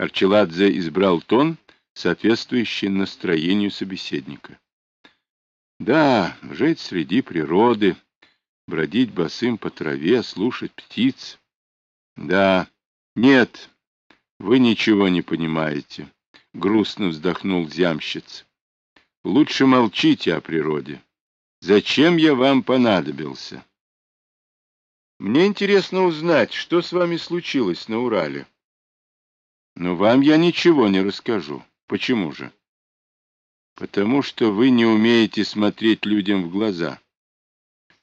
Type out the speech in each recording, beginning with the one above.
Арчеладзе избрал тон, соответствующий настроению собеседника. Да, жить среди природы, бродить босым по траве, слушать птиц. Да, нет, вы ничего не понимаете, — грустно вздохнул зямщиц. Лучше молчите о природе. Зачем я вам понадобился? Мне интересно узнать, что с вами случилось на Урале. Но вам я ничего не расскажу. Почему же? Потому что вы не умеете смотреть людям в глаза.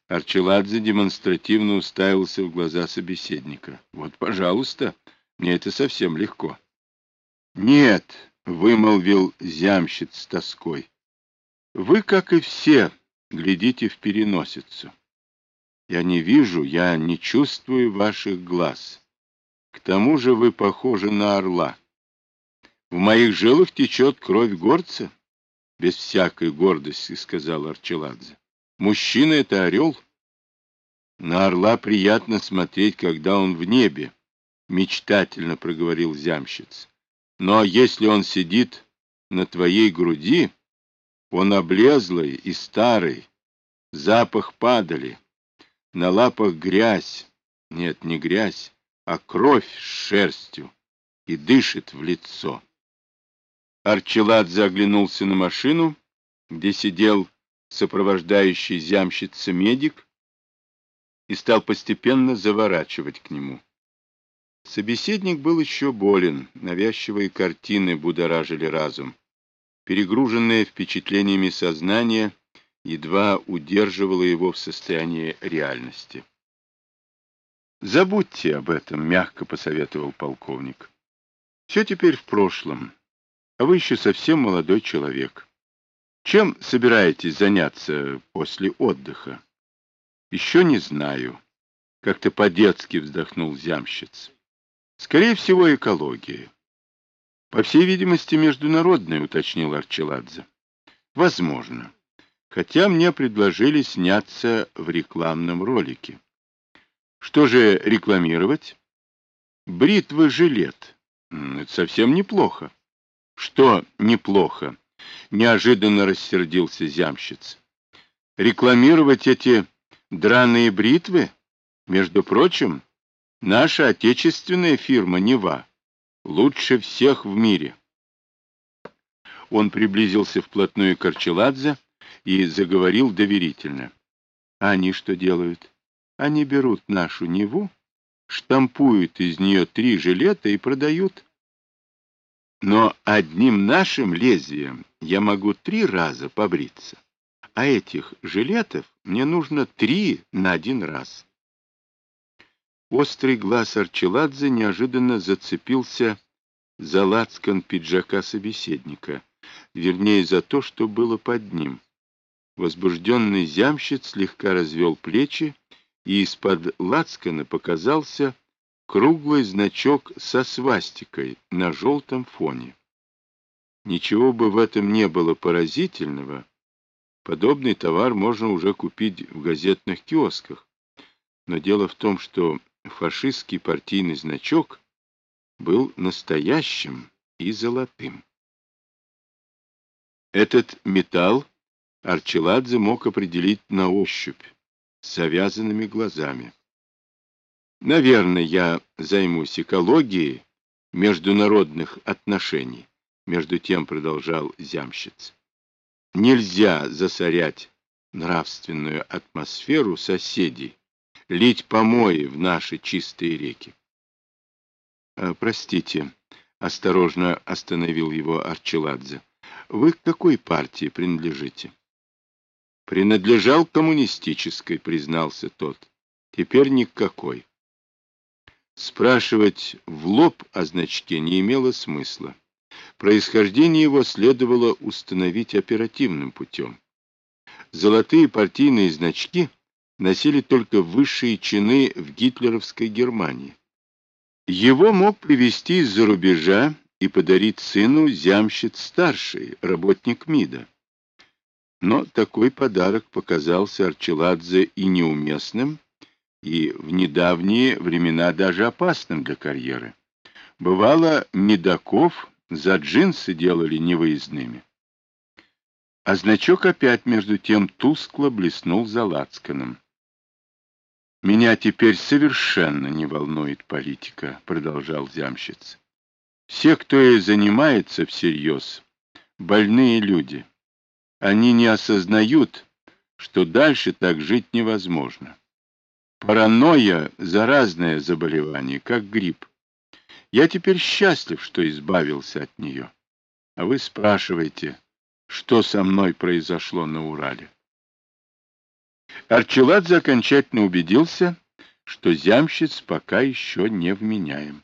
Арчеладзе демонстративно уставился в глаза собеседника. Вот, пожалуйста, мне это совсем легко. Нет, вымолвил зямщиц с тоской. Вы, как и все, глядите в переносицу. Я не вижу, я не чувствую ваших глаз. К тому же вы похожи на орла. В моих жилах течет кровь горца, без всякой гордости, сказал Арчеладзе. Мужчина — это орел. На орла приятно смотреть, когда он в небе, мечтательно проговорил зямщиц. Но если он сидит на твоей груди, он облезлый и старый, запах падали, на лапах грязь, нет, не грязь, а кровь с шерстью, и дышит в лицо. Арчеладзе оглянулся на машину, где сидел сопровождающий зямщица медик, и стал постепенно заворачивать к нему. Собеседник был еще болен, навязчивые картины будоражили разум. Перегруженное впечатлениями сознание едва удерживало его в состоянии реальности. «Забудьте об этом», — мягко посоветовал полковник. «Все теперь в прошлом, а вы еще совсем молодой человек. Чем собираетесь заняться после отдыха?» «Еще не знаю», — как-то по-детски вздохнул зямщиц. «Скорее всего, экология». По всей видимости, международная, уточнил Арчеладзе. Возможно. Хотя мне предложили сняться в рекламном ролике. Что же рекламировать? Бритвы жилет. Это совсем неплохо. Что неплохо? Неожиданно рассердился зямщиц. Рекламировать эти драные бритвы? Между прочим, наша отечественная фирма «Нева» лучше всех в мире. Он приблизился вплотную к Арчеладзе и заговорил доверительно. А они что делают? Они берут нашу Неву, штампуют из нее три жилета и продают. Но одним нашим лезвием я могу три раза побриться, а этих жилетов мне нужно три на один раз. Острый глаз Арчеладзе неожиданно зацепился за лацкан пиджака собеседника, вернее, за то, что было под ним. Возбужденный зямщик слегка развел плечи, и из-под лацкана показался круглый значок со свастикой на желтом фоне. Ничего бы в этом не было поразительного. Подобный товар можно уже купить в газетных киосках. Но дело в том, что фашистский партийный значок был настоящим и золотым. Этот металл Арчеладзе мог определить на ощупь, с завязанными глазами. Наверное, я займусь экологией международных отношений, между тем продолжал зямщиц. Нельзя засорять нравственную атмосферу соседей, лить помои в наши чистые реки. «Э, простите, осторожно остановил его Арчеладзе. Вы к какой партии принадлежите? Принадлежал коммунистической, признался тот. Теперь ни к какой. Спрашивать в лоб о значке не имело смысла. Происхождение его следовало установить оперативным путем. Золотые партийные значки носили только высшие чины в гитлеровской Германии. Его мог привезти из-за рубежа и подарить сыну зямщиц-старший, работник МИДа. Но такой подарок показался Арчеладзе и неуместным, и в недавние времена даже опасным для карьеры. Бывало, медаков за джинсы делали невыездными. А значок опять между тем тускло блеснул за лацканом. «Меня теперь совершенно не волнует политика», — продолжал Зямщиц. «Все, кто и занимается всерьез, больные люди. Они не осознают, что дальше так жить невозможно. Паранойя — заразное заболевание, как грипп. Я теперь счастлив, что избавился от нее. А вы спрашиваете, что со мной произошло на Урале. Арчеладзе окончательно убедился, что зямщиц пока еще не вменяем.